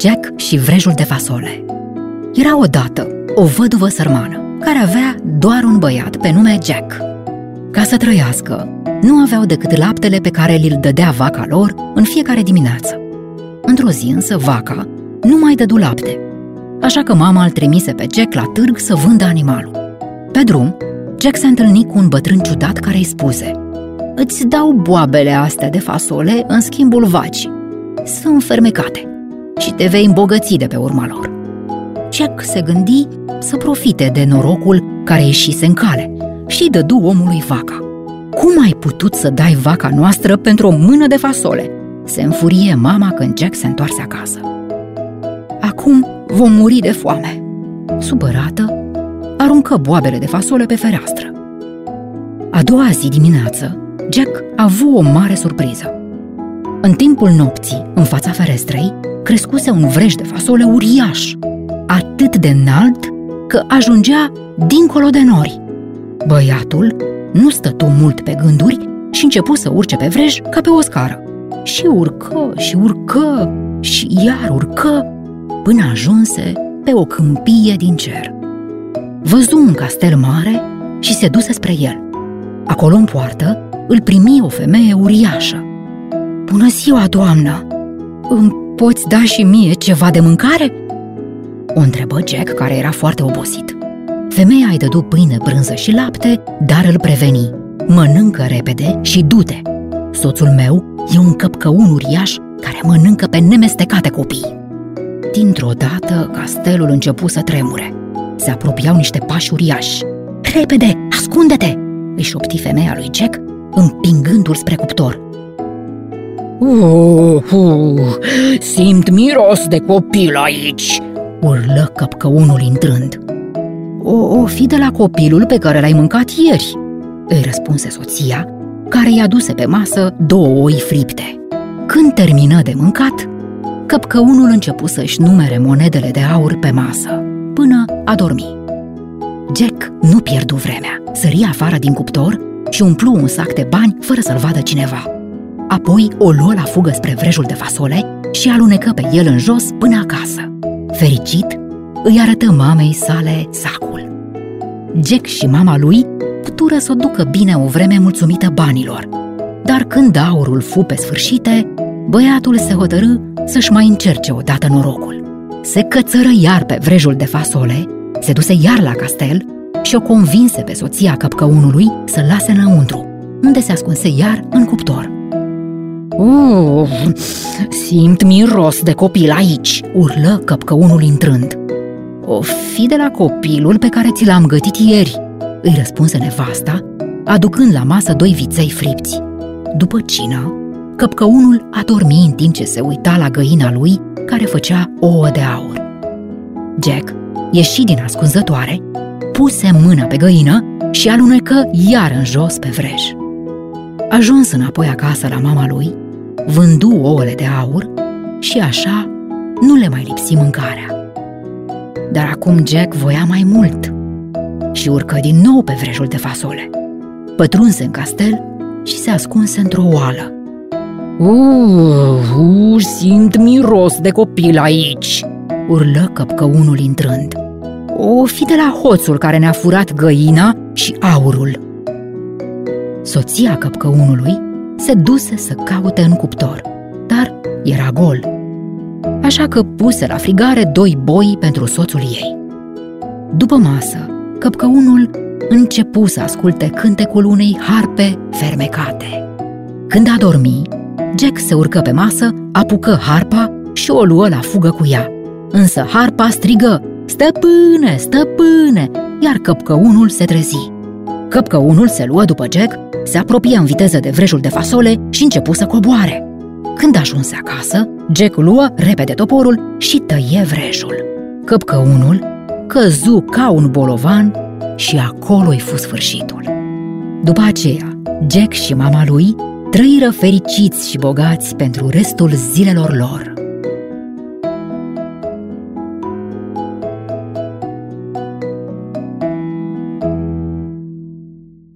Jack și vrejul de fasole Era odată o văduvă sărmană care avea doar un băiat pe nume Jack. Ca să trăiască, nu aveau decât laptele pe care li-l dădea vaca lor în fiecare dimineață. Într-o zi însă vaca nu mai dădu lapte, așa că mama îl trimise pe Jack la târg să vândă animalul. Pe drum, Jack se întâlni cu un bătrân ciudat care îi spuse Îți dau boabele astea de fasole în schimbul vaci. Sunt fermecate și te vei îmbogăți de pe urma lor. Jack se gândi să profite de norocul care ieșise în cale și dădu omului vaca. Cum ai putut să dai vaca noastră pentru o mână de fasole? Se înfurie mama când Jack se întoarse acasă. Acum vom muri de foame. Supărată, aruncă boabele de fasole pe fereastră. A doua zi dimineață, Jack a avut o mare surpriză. În timpul nopții, în fața ferestrei, crescuse un vrej de fasole uriaș, atât de înalt că ajungea dincolo de nori. Băiatul nu stătu mult pe gânduri și începu să urce pe vrej ca pe o scară. Și urcă, și urcă, și iar urcă, până ajunse pe o câmpie din cer. Văzu un castel mare și se duse spre el. Acolo în poartă îl primi o femeie uriașă. Bună ziua, doamnă! Îmi poți da și mie ceva de mâncare?" O întrebă Jack, care era foarte obosit. Femeia îi dădu pâine, brânză și lapte, dar îl preveni. Mănâncă repede și du-te. Soțul meu e un căpcăun uriaș care mănâncă pe nemestecate copii. Dintr-o dată, castelul începu să tremure. Se apropiau niște pași uriași. Repede, ascunde-te! îi șopti femeia lui Jack, împingându-l spre cuptor. Uh, uh, simt miros de copil aici, urlă căpcăunul intrând. O, o fi de la copilul pe care l-ai mâncat ieri, îi răspunse soția, care i-a duse pe masă două oi fripte. Când termină de mâncat, căpcăunul începu să-și numere monedele de aur pe masă, până a dormi. Jack nu pierdu vremea, sări afară din cuptor și umplu un sac de bani fără să-l vadă cineva. Apoi o luă la fugă spre vrejul de fasole și alunecă pe el în jos până acasă. Fericit, îi arătă mamei sale sacul. Jack și mama lui putură să o ducă bine o vreme mulțumită banilor, dar când aurul fu pe sfârșite, băiatul se hotărâ să-și mai încerce odată norocul. Se cățără iar pe vrejul de fasole, se duse iar la castel și o convinse pe soția căpcăunului să lase înăuntru, unde se ascunse iar în cuptor. Uh, simt miros de copil aici, urlă căpcăunul intrând. O fi de la copilul pe care ți l-am gătit ieri, îi răspunse nevasta, aducând la masă doi viței fripți. După cină, căpcăunul a dormit în timp ce se uita la găina lui care făcea ouă de aur. Jack ieși din ascunzătoare, puse mâna pe găină și alunecă iar în jos pe vrej. Ajuns înapoi acasă la mama lui, vându ouăle de aur și așa nu le mai lipsi mâncarea. Dar acum Jack voia mai mult și urcă din nou pe vrejul de fasole. Pătrunse în castel și se ascunse într-o oală. Uh, uh, simt miros de copil aici, urlă căpcăunul intrând. O fi de la hoțul care ne-a furat găina și aurul. Soția căpcăunului se duse să caute în cuptor, dar era gol. Așa că puse la frigare doi boi pentru soțul ei. După masă, căpcăunul începu să asculte cântecul unei harpe fermecate. Când a dormit, Jack se urcă pe masă, apucă harpa și o luă la fugă cu ea. Însă harpa strigă, Stăpâne, stăpâne! Iar căpcăunul se trezi. Căpcăunul se luă după Jack, se apropie în viteză de vrejul de fasole și începu să coboare. Când ajunse acasă, Jack luă repede toporul și tăie vrejul. Căpcăunul căzu ca un bolovan și acolo-i fu sfârșitul. După aceea, Jack și mama lui trăiră fericiți și bogați pentru restul zilelor lor.